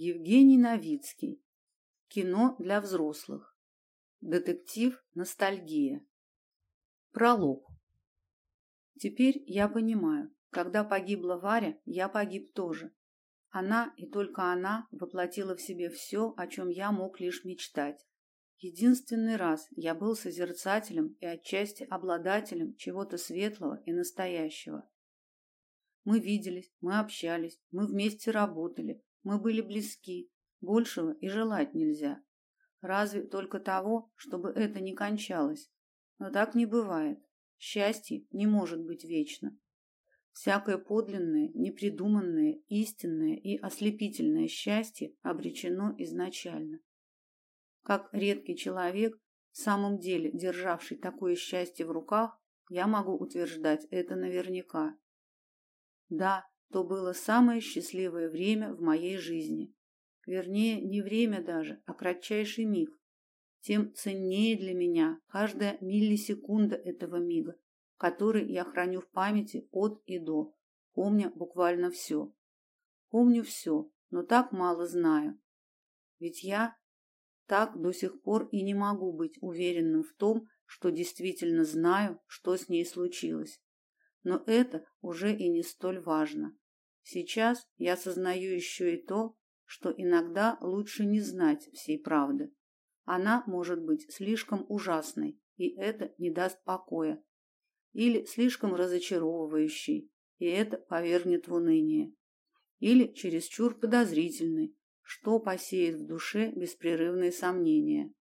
Евгений Новицкий. Кино для взрослых. Детектив «Ностальгия». Пролог. Теперь я понимаю, когда погибла Варя, я погиб тоже. Она и только она воплотила в себе все, о чем я мог лишь мечтать. Единственный раз я был созерцателем и отчасти обладателем чего-то светлого и настоящего. Мы виделись, мы общались, мы вместе работали, мы были близки, большего и желать нельзя. Разве только того, чтобы это не кончалось. Но так не бывает. Счастье не может быть вечно. Всякое подлинное, непридуманное, истинное и ослепительное счастье обречено изначально. Как редкий человек, в самом деле державший такое счастье в руках, я могу утверждать это наверняка. Да, то было самое счастливое время в моей жизни. Вернее, не время даже, а кратчайший миг. Тем ценнее для меня каждая миллисекунда этого мига, который я храню в памяти от и до, помня буквально все. Помню все, но так мало знаю. Ведь я так до сих пор и не могу быть уверенным в том, что действительно знаю, что с ней случилось. Но это уже и не столь важно. Сейчас я осознаю еще и то, что иногда лучше не знать всей правды. Она может быть слишком ужасной, и это не даст покоя, или слишком разочаровывающей, и это повергнет в уныние, или чересчур подозрительной, что посеет в душе беспрерывные сомнения.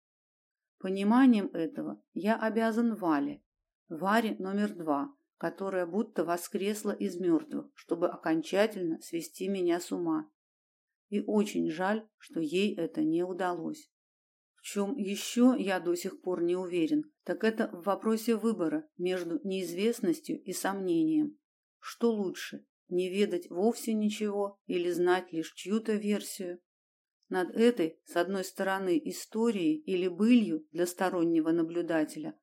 Пониманием этого я обязан Вале, Варе номер два, которая будто воскресла из мертвых, чтобы окончательно свести меня с ума. И очень жаль, что ей это не удалось. В чем еще я до сих пор не уверен, так это в вопросе выбора между неизвестностью и сомнением. Что лучше, не ведать вовсе ничего или знать лишь чью-то версию? Над этой, с одной стороны, историей или былью для стороннего наблюдателя,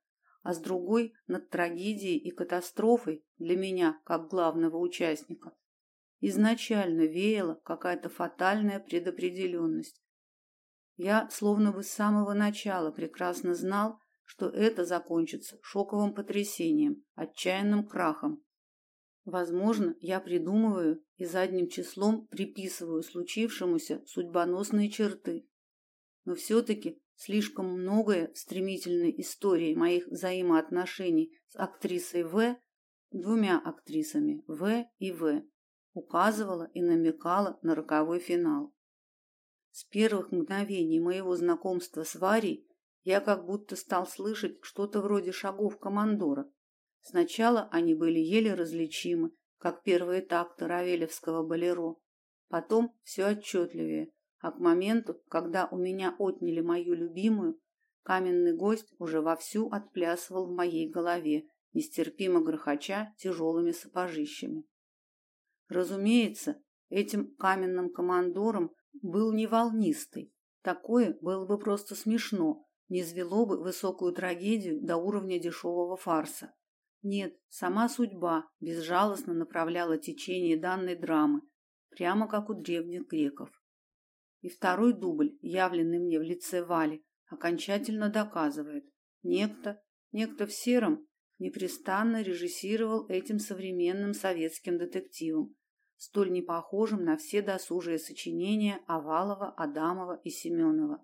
а с другой над трагедией и катастрофой для меня, как главного участника. Изначально веяла какая-то фатальная предопределенность. Я словно бы с самого начала прекрасно знал, что это закончится шоковым потрясением, отчаянным крахом. Возможно, я придумываю и задним числом приписываю случившемуся судьбоносные черты. Но все-таки Слишком многое в стремительной истории моих взаимоотношений с актрисой В, двумя актрисами В и В, указывало и намекало на роковой финал. С первых мгновений моего знакомства с Варей я как будто стал слышать что-то вроде шагов командора. Сначала они были еле различимы, как первые такты равелевского болеро. Потом все отчетливее, а к моменту, когда у меня отняли мою любимую, каменный гость уже вовсю отплясывал в моей голове, нестерпимо грохоча тяжелыми сапожищами. Разумеется, этим каменным командором был не волнистый. Такое было бы просто смешно, не звело бы высокую трагедию до уровня дешевого фарса. Нет, сама судьба безжалостно направляла течение данной драмы, прямо как у древних греков. И второй дубль, явленный мне в лице Вали, окончательно доказывает. Некто, некто в сером, непрестанно режиссировал этим современным советским детективом, столь непохожим на все досужие сочинения Овалова, Адамова и Семенова.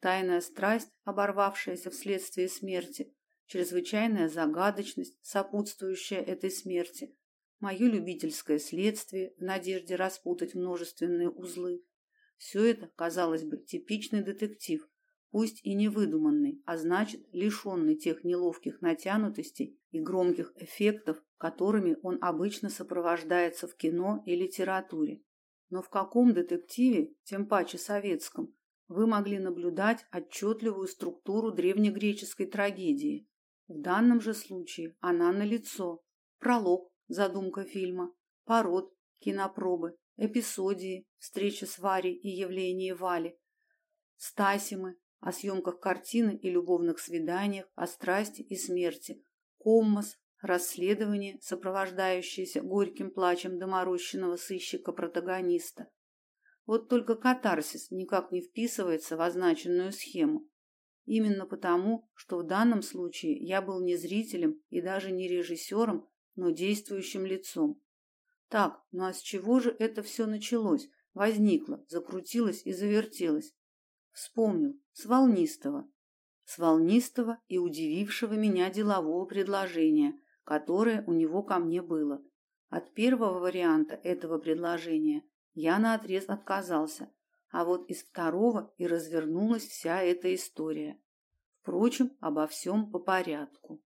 Тайная страсть, оборвавшаяся вследствие смерти, чрезвычайная загадочность, сопутствующая этой смерти, мое любительское следствие в надежде распутать множественные узлы, все это, казалось бы, типичный детектив, пусть и не выдуманный, а значит, лишенный тех неловких натянутостей и громких эффектов, которыми он обычно сопровождается в кино и литературе. Но в каком детективе, тем паче советском, вы могли наблюдать отчетливую структуру древнегреческой трагедии? В данном же случае она налицо. Пролог, задумка фильма, пород, кинопробы, эпизодии, встреча с Варей и явление Вали, Стасимы, о съемках картины и любовных свиданиях, о страсти и смерти, Коммос, расследование, сопровождающееся горьким плачем доморощенного сыщика-протагониста. Вот только катарсис никак не вписывается в означенную схему. Именно потому, что в данном случае я был не зрителем и даже не режиссером, но действующим лицом. Так, ну а с чего же это все началось, возникло, закрутилось и завертелось? Вспомнил, с волнистого. С волнистого и удивившего меня делового предложения, которое у него ко мне было. От первого варианта этого предложения я наотрез отказался, а вот из второго и развернулась вся эта история. Впрочем, обо всем по порядку.